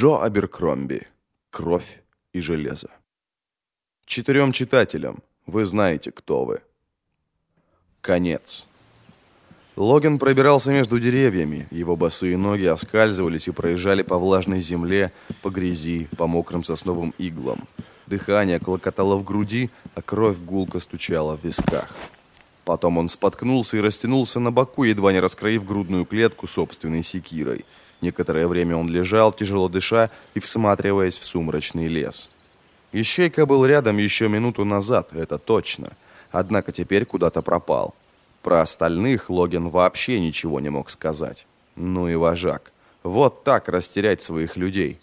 Джо Аберкромби. Кровь и железо. Четырем читателям. Вы знаете, кто вы. Конец. Логин пробирался между деревьями. Его босые ноги оскальзывались и проезжали по влажной земле, по грязи, по мокрым сосновым иглам. Дыхание клокотало в груди, а кровь гулко стучала в висках. Потом он споткнулся и растянулся на боку, едва не раскроив грудную клетку собственной секирой. Некоторое время он лежал, тяжело дыша и всматриваясь в сумрачный лес. Ищейка был рядом еще минуту назад, это точно. Однако теперь куда-то пропал. Про остальных Логин вообще ничего не мог сказать. Ну и вожак. Вот так растерять своих людей.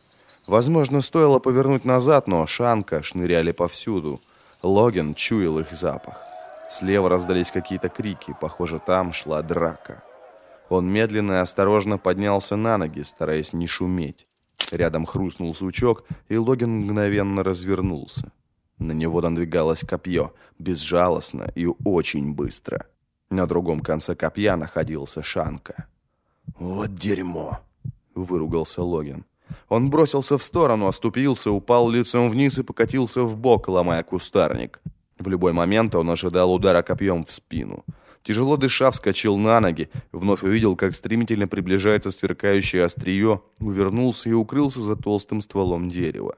Возможно, стоило повернуть назад, но Шанка шныряли повсюду. Логин чуял их запах. Слева раздались какие-то крики, похоже, там шла драка. Он медленно и осторожно поднялся на ноги, стараясь не шуметь. Рядом хрустнул сучок, и Логин мгновенно развернулся. На него надвигалось копье, безжалостно и очень быстро. На другом конце копья находился Шанка. «Вот дерьмо!» — выругался Логин. Он бросился в сторону, оступился, упал лицом вниз и покатился в бок, ломая кустарник. В любой момент он ожидал удара копьем в спину. Тяжело дыша, вскочил на ноги, вновь увидел, как стремительно приближается сверкающее острие, увернулся и укрылся за толстым стволом дерева.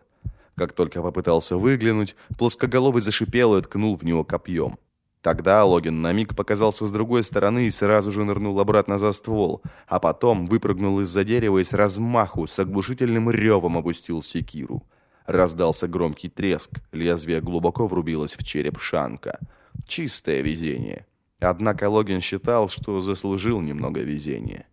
Как только попытался выглянуть, плоскоголовый зашипел и ткнул в него копьем. Тогда Логин на миг показался с другой стороны и сразу же нырнул обратно за ствол, а потом выпрыгнул из-за дерева и с размаху, с оглушительным ревом опустил секиру. Раздался громкий треск, лезвие глубоко врубилось в череп Шанка. Чистое везение. Однако Логин считал, что заслужил немного везения.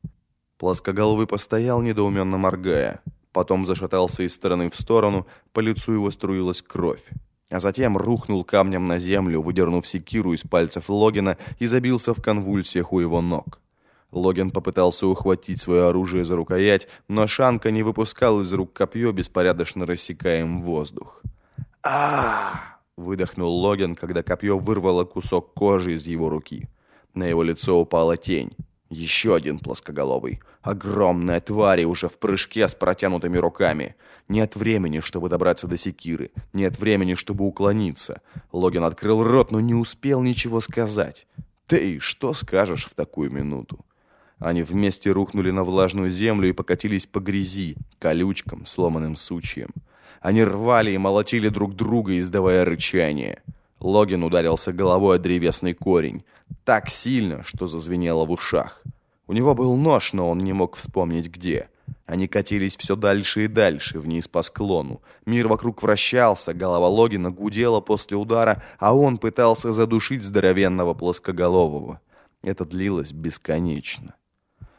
Плоскоголовый постоял, недоуменно моргая. Потом зашатался из стороны в сторону, по лицу его струилась кровь а затем рухнул камнем на землю, выдернув секиру из пальцев Логина и забился в конвульсиях у его ног. Логин попытался ухватить свое оружие за рукоять, но Шанка не выпускал из рук копье, беспорядочно рассекая им воздух. а выдохнул Логин, когда копье вырвало кусок кожи из его руки. На его лицо упала тень. Еще один плоскоголовый. Огромная тварь уже в прыжке с протянутыми руками. Нет времени, чтобы добраться до секиры. Нет времени, чтобы уклониться. Логин открыл рот, но не успел ничего сказать. Ты что скажешь в такую минуту? Они вместе рухнули на влажную землю и покатились по грязи, колючкам, сломанным сучьям. Они рвали и молотили друг друга, издавая рычание. Логин ударился головой о древесный корень. Так сильно, что зазвенело в ушах. У него был нож, но он не мог вспомнить где. Они катились все дальше и дальше, вниз по склону. Мир вокруг вращался, голова Логина гудела после удара, а он пытался задушить здоровенного плоскоголового. Это длилось бесконечно.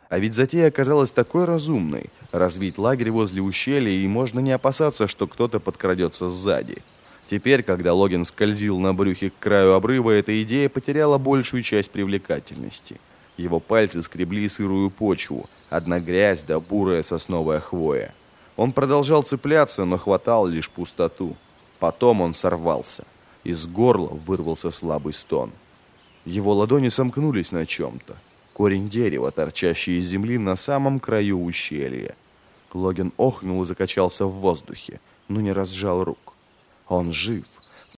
А ведь затея оказалась такой разумной. Разбить лагерь возле ущелья, и можно не опасаться, что кто-то подкрадется сзади. Теперь, когда Логин скользил на брюхе к краю обрыва, эта идея потеряла большую часть привлекательности. Его пальцы скребли сырую почву, одна грязь да бурая сосновая хвоя. Он продолжал цепляться, но хватал лишь пустоту. Потом он сорвался. Из горла вырвался слабый стон. Его ладони сомкнулись на чем-то. Корень дерева, торчащий из земли на самом краю ущелья. Логин охнул и закачался в воздухе, но не разжал рук. Он жив.